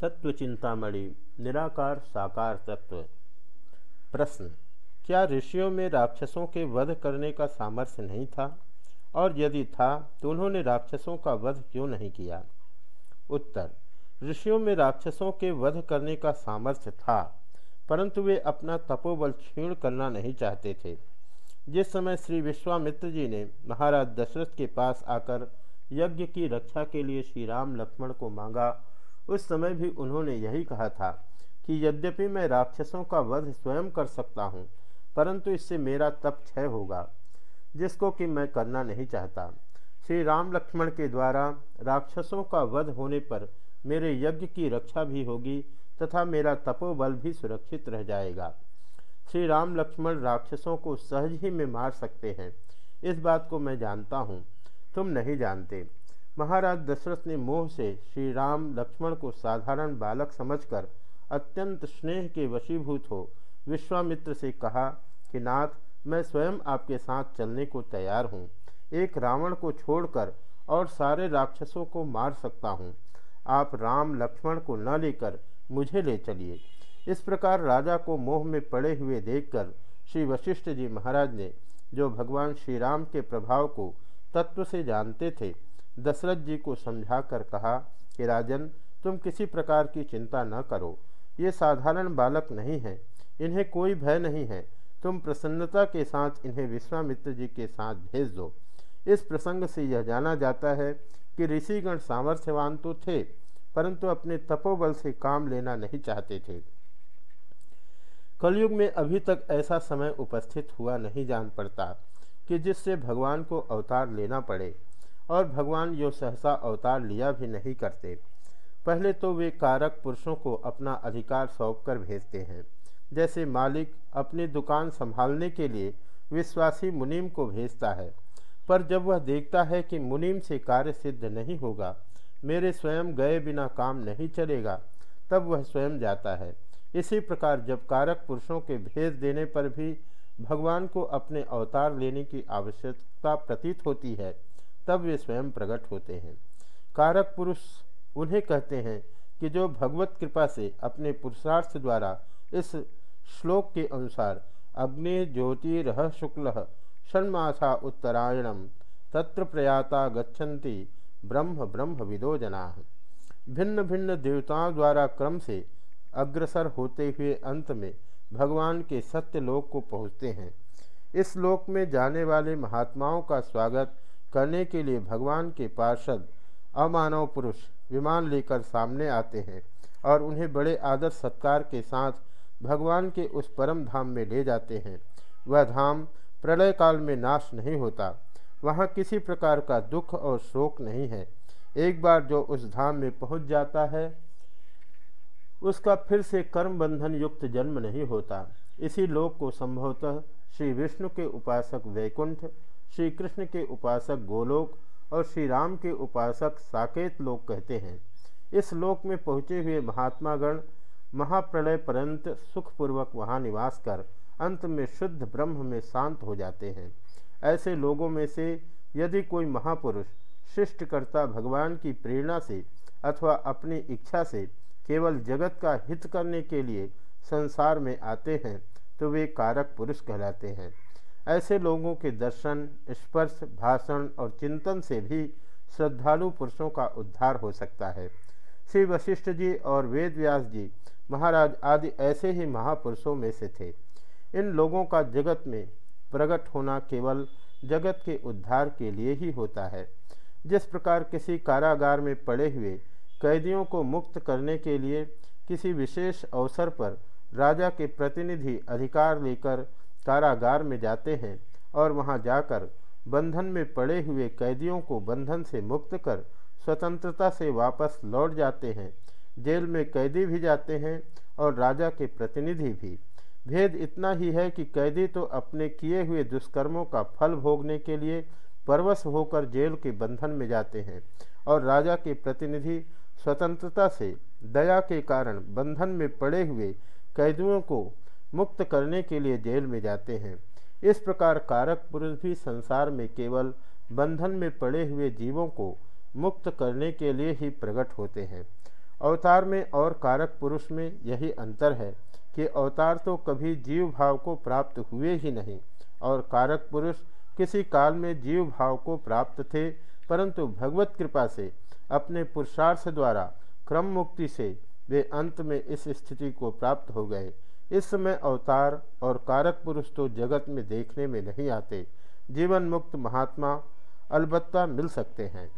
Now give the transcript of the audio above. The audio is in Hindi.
तत्व चिंतामणि निराकार साकार तत्व। प्रश्न, क्या ऋषियों में राक्षसों के वध करने का सामर्थ्य नहीं था? और यदि था तो उन्होंने राक्षसों का वध क्यों नहीं किया? उत्तर, ऋषियों में राक्षसों के वध करने का सामर्थ्य था, परंतु वे अपना तपोबल क्षीण करना नहीं चाहते थे। जिस समय श्री विश्वामित्र जी ने महाराज दशरथ के पास आकर यज्ञ की रक्षा के लिए श्री राम लक्ष्मण को मांगा उस समय भी उन्होंने यही कहा था कि यद्यपि मैं राक्षसों का वध स्वयं कर सकता हूँ, परंतु इससे मेरा तप क्षय होगा, जिसको कि मैं करना नहीं चाहता। श्री राम लक्ष्मण के द्वारा राक्षसों का वध होने पर मेरे यज्ञ की रक्षा भी होगी तथा मेरा तपोबल भी सुरक्षित रह जाएगा। श्री राम लक्ष्मण राक्षसों को सहज ही में मार सकते हैं, इस बात को मैं जानता हूँ, तुम नहीं जानते। महाराज दशरथ ने मोह से श्री राम लक्ष्मण को साधारण बालक समझकर अत्यंत स्नेह के वशीभूत हो विश्वामित्र से कहा कि नाथ, मैं स्वयं आपके साथ चलने को तैयार हूँ। एक रावण को छोड़कर और सारे राक्षसों को मार सकता हूँ। आप राम लक्ष्मण को न लेकर मुझे ले चलिए। इस प्रकार राजा को मोह में पड़े हुए देखकर श्री वशिष्ठ जी महाराज ने, जो भगवान श्री राम के प्रभाव को तत्व से जानते थे दशरथ जी को समझाकर कहा कि राजन, तुम किसी प्रकार की चिंता न करो। ये साधारण बालक नहीं हैं। इन्हें कोई भय नहीं है। तुम प्रसन्नता के साथ इन्हें विश्वामित्र जी के साथ भेज दो। इस प्रसंग से यह जाना जाता है कि ऋषिगण सामर्थ्यवान तो थे, परंतु अपने तपोबल से काम लेना नहीं चाहते थे। कलयुग में अभी तक ऐसा समय उपस्थित हुआ नहीं जान पड़ता कि जिससे भगवान को अवतार लेना पड़े। और भगवान यो सहसा अवतार लिया भी नहीं करते। पहले तो वे कारक पुरुषों को अपना अधिकार सौंप कर भेजते हैं। जैसे मालिक अपनी दुकान संभालने के लिए विश्वासी मुनीम को भेजता है। पर जब वह देखता है कि मुनीम से कार्य सिद्ध नहीं होगा, मेरे स्वयं गए बिना काम नहीं चलेगा, तब वह स्वयं जाता है। इसी प्रकार जब कारक पुरुषों के भेज देने पर भी भगवान को अपने अवतार लेने की आवश्यकता प्रतीत होती है तब वे स्वयं प्रकट होते हैं। कारक पुरुष उन्हें कहते हैं कि जो भगवत कृपा से अपने पुरुषार्थ द्वारा इस श्लोक के अनुसार अग्नि ज्योति रह शुक्ल षण्मासा उत्तरायणम तत्र प्रयाता गच्छन्ति ब्रह्म ब्रह्म विदो जना। भिन्न भिन्न देवताओं द्वारा क्रम से अग्रसर होते हुए अंत में भगवान के सत्य लोक को पहुँचते हैं। इस लोक में जाने वाले महात्माओं का स्वागत करने के लिए भगवान के पार्षद अमानव पुरुष विमान लेकर सामने आते हैं और उन्हें बड़े आदर सत्कार के साथ भगवान के उस परम धाम में ले जाते हैं। वह धाम प्रलय काल में नाश नहीं होता। वहाँ किसी प्रकार का दुख और शोक नहीं है। एक बार जो उस धाम में पहुँच जाता है, उसका फिर से कर्म बंधन युक्त जन्म नहीं होता। इसी लोक को संभवतः श्री विष्णु के उपासक वैकुंठ श्री कृष्ण के उपासक गोलोक और श्री राम के उपासक साकेत लोक कहते हैं। इस लोक में पहुँचे हुए महात्मागण महाप्रलय पर्यंत सुखपूर्वक वहाँ निवास कर अंत में शुद्ध ब्रह्म में शांत हो जाते हैं। ऐसे लोगों में से यदि कोई महापुरुष, शिष्टकर्ता भगवान की प्रेरणा से अथवा अपनी इच्छा से केवल जगत का हित करने के लिए संसार में आते हैं तो वे कारक पुरुष कहलाते हैं। ऐसे लोगों के दर्शन, स्पर्श, भाषण और चिंतन से भी श्रद्धालु पुरुषों का उद्धार हो सकता है। श्री वशिष्ठ जी और वेद व्यास जी महाराज आदि ऐसे ही महापुरुषों में से थे। इन लोगों का जगत में प्रकट होना केवल जगत के उद्धार के लिए ही होता है। जिस प्रकार किसी कारागार में पड़े हुए कैदियों को मुक्त करने के लिए किसी विशेष अवसर पर राजा के प्रतिनिधि अधिकार लेकर कारागार में जाते हैं और वहाँ जाकर बंधन में पड़े हुए कैदियों को बंधन से मुक्त कर स्वतंत्रता से वापस लौट जाते हैं। जेल में कैदी भी जाते हैं और राजा के प्रतिनिधि भी। भेद इतना ही है कि कैदी तो अपने किए हुए दुष्कर्मों का फल भोगने के लिए परवश होकर जेल के बंधन में जाते हैं और राजा के प्रतिनिधि स्वतंत्रता से दया के कारण बंधन में पड़े हुए कैदियों को मुक्त करने के लिए जेल में जाते हैं। इस प्रकार कारक पुरुष भी संसार में केवल बंधन में पड़े हुए जीवों को मुक्त करने के लिए ही प्रकट होते हैं। अवतार में और कारक पुरुष में यही अंतर है कि अवतार तो कभी जीव भाव को प्राप्त हुए ही नहीं और कारक पुरुष किसी काल में जीव भाव को प्राप्त थे, परंतु भगवत कृपा से, अपने पुरुषार्थ द्वारा, क्रम मुक्ति से, वे अंत में इस स्थिति को प्राप्त हो गए इस समय अवतार और कारक पुरुष तो जगत में देखने में नहीं आते। जीवन मुक्त महात्मा अलबत्ता मिल सकते हैं।